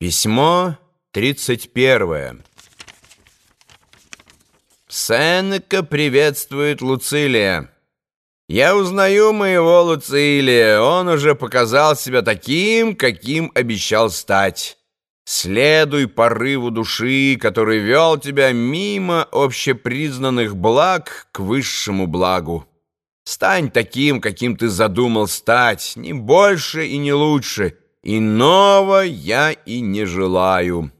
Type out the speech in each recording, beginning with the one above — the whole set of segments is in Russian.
Письмо 31. Сенека приветствует Луцилия. Я узнаю моего Луцилия. Он уже показал себя таким, каким обещал стать. Следуй порыву души, который вел тебя мимо общепризнанных благ к высшему благу. Стань таким, каким ты задумал стать, не больше и не лучше — Иного я и не желаю.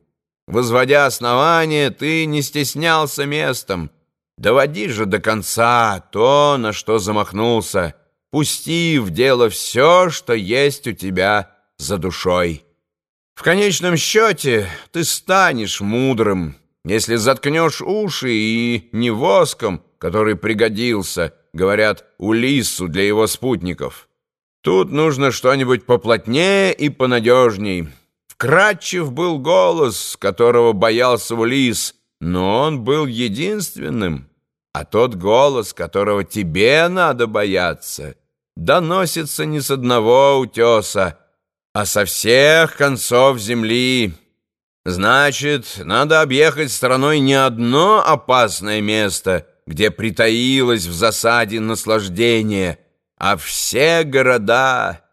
Возводя основание, ты не стеснялся местом. Доводи же до конца то, на что замахнулся, пусти в дело все, что есть у тебя за душой. В конечном счете ты станешь мудрым, если заткнешь уши и не воском, который пригодился, говорят, Улиссу для его спутников». Тут нужно что-нибудь поплотнее и понадежней. Вкрадчив был голос, которого боялся Улис, но он был единственным. А тот голос, которого тебе надо бояться, доносится не с одного утеса, а со всех концов земли. Значит, надо объехать стороной не одно опасное место, где притаилось в засаде наслаждение — а все города.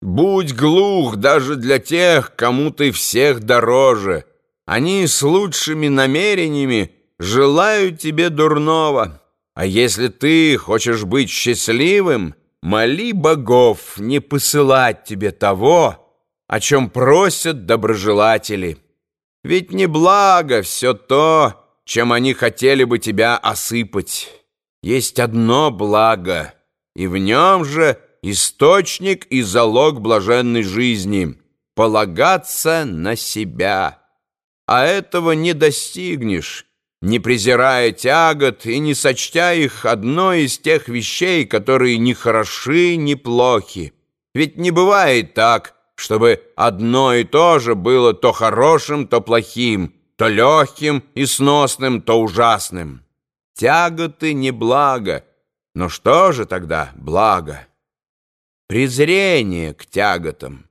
Будь глух даже для тех, кому ты всех дороже. Они с лучшими намерениями желают тебе дурного. А если ты хочешь быть счастливым, моли богов не посылать тебе того, о чем просят доброжелатели. Ведь не благо все то, чем они хотели бы тебя осыпать. Есть одно благо — и в нем же источник и залог блаженной жизни — полагаться на себя. А этого не достигнешь, не презирая тягот и не сочтя их одной из тех вещей, которые ни хороши, ни плохи. Ведь не бывает так, чтобы одно и то же было то хорошим, то плохим, то легким и сносным, то ужасным. Тяготы не благо — но что же тогда благо? Презрение к тяготам.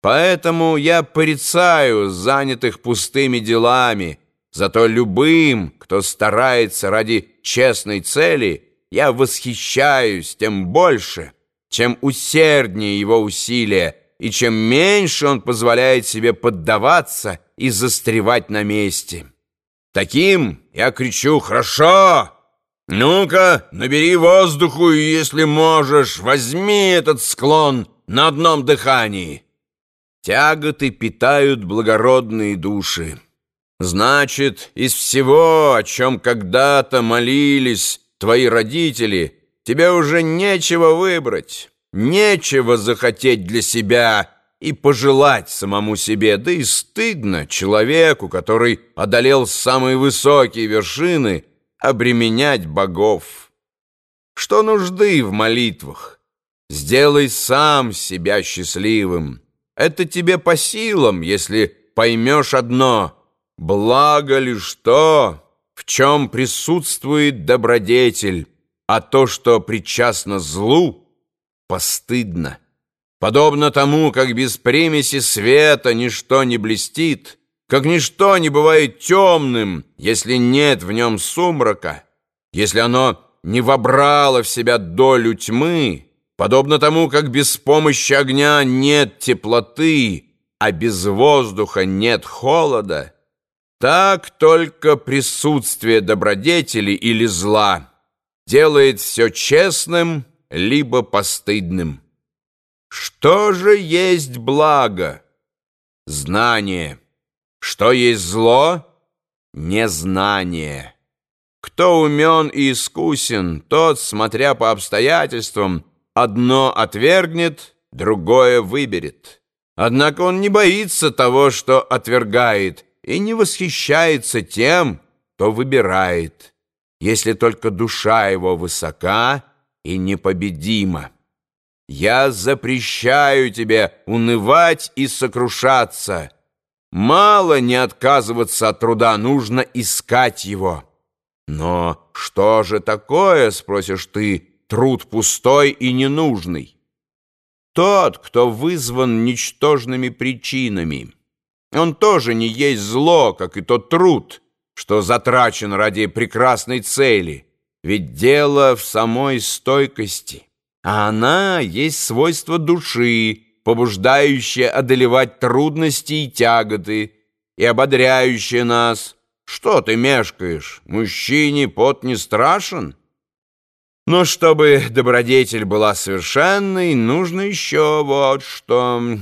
Поэтому я порицаю занятых пустыми делами, зато любым, кто старается ради честной цели, я восхищаюсь тем больше, чем усерднее его усилия, и чем меньше он позволяет себе поддаваться и застревать на месте. Таким я кричу «Хорошо!» «Ну-ка, набери воздуху, и, если можешь, возьми этот склон на одном дыхании». Тяготы питают благородные души. Значит, из всего, о чем когда-то молились твои родители, тебе уже нечего выбрать, нечего захотеть для себя и пожелать самому себе, да и стыдно человеку, который одолел самые высокие вершины, обременять богов. Что нужды в молитвах? Сделай сам себя счастливым. Это тебе по силам, если поймешь одно. Благо лишь то, в чем присутствует добродетель, а то, что причастно злу, постыдно. Подобно тому, как без примеси света ничто не блестит, как ничто не бывает темным, если нет в нем сумрака, если оно не вобрало в себя долю тьмы, подобно тому, как без помощи огня нет теплоты, а без воздуха нет холода, так только присутствие добродетели или зла делает все честным либо постыдным. Что же есть благо? Знание. Что есть зло? Незнание. Кто умен и искусен, тот, смотря по обстоятельствам, одно отвергнет, другое выберет. Однако он не боится того, что отвергает, и не восхищается тем, кто выбирает, если только душа его высока и непобедима. Я запрещаю тебе унывать и сокрушаться, Мало не отказываться от труда, нужно искать его. Но что же такое, спросишь ты, труд пустой и ненужный? Тот, кто вызван ничтожными причинами. Он тоже не есть зло, как и тот труд, что затрачен ради прекрасной цели, ведь дело в самой стойкости, а она есть свойство души, побуждающее одолевать трудности и тяготы, и ободряющее нас. Что ты мешкаешь? Мужчине пот не страшен? Но чтобы добродетель была совершенной, нужно еще вот что...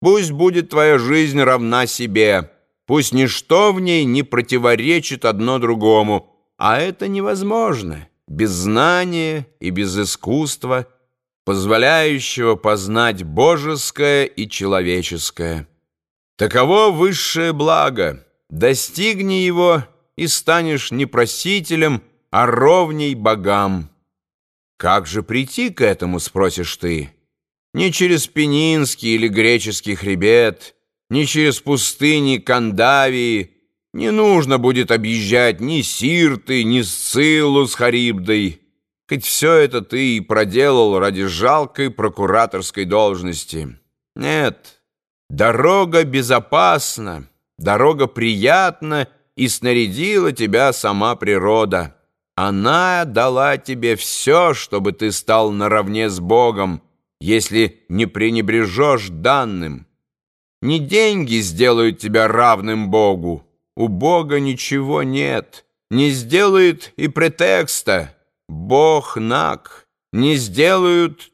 Пусть будет твоя жизнь равна себе, пусть ничто в ней не противоречит одно другому, а это невозможно без знания и без искусства, позволяющего познать божеское и человеческое. Таково высшее благо, достигни его и станешь не просителем, а ровней богам. Как же прийти к этому, спросишь ты? ни через Пенинский или греческий хребет, ни через пустыни Кандавии не нужно будет объезжать ни Сирты, ни Сциллу с Харибдой, хоть все это ты и проделал ради жалкой прокураторской должности. Нет, дорога безопасна, дорога приятна, и снарядила тебя сама природа. Она дала тебе все, чтобы ты стал наравне с Богом, если не пренебрежешь данным. Не деньги сделают тебя равным Богу. У Бога ничего нет. Не сделает и претекста. Бог наг. Не сделают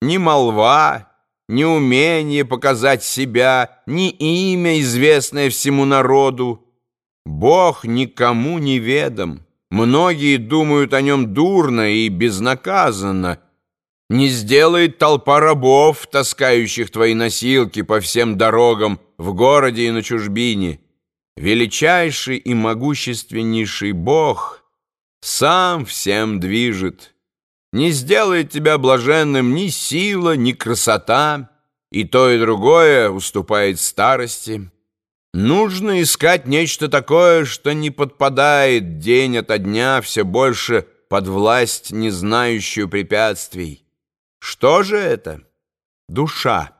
ни молва, ни умение показать себя, ни имя, известное всему народу. Бог никому не ведом. Многие думают о нем дурно и безнаказанно, не сделает толпа рабов, таскающих твои носилки по всем дорогам в городе и на чужбине. Величайший и могущественнейший Бог сам всем движет. Не сделает тебя блаженным ни сила, ни красота, и то и другое уступает старости. Нужно искать нечто такое, что не подпадает день ото дня все больше под власть, не знающую препятствий. Что же это? Душа.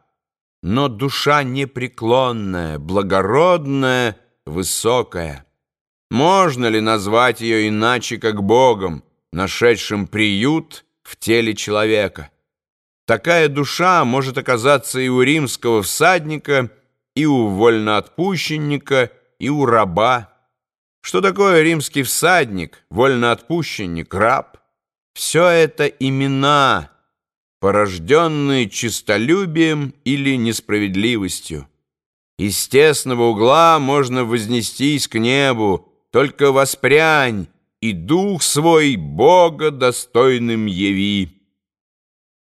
Но душа непреклонная, благородная, высокая. Можно ли назвать ее иначе, как Богом, нашедшим приют в теле человека? Такая душа может оказаться и у римского всадника, и у вольноотпущенника, и у раба. Что такое римский всадник, вольноотпущенник, раб? Все это имена – порожденные чистолюбием или несправедливостью. Из тесного угла можно вознестись к небу, только воспрянь, и дух свой Бога достойным яви.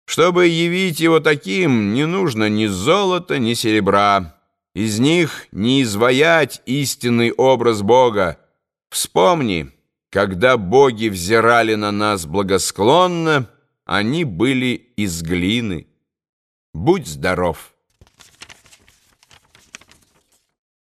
Чтобы явить его таким, не нужно ни золота, ни серебра. Из них не изваять истинный образ Бога. Вспомни, когда боги взирали на нас благосклонно, они были из глины. Будь здоров!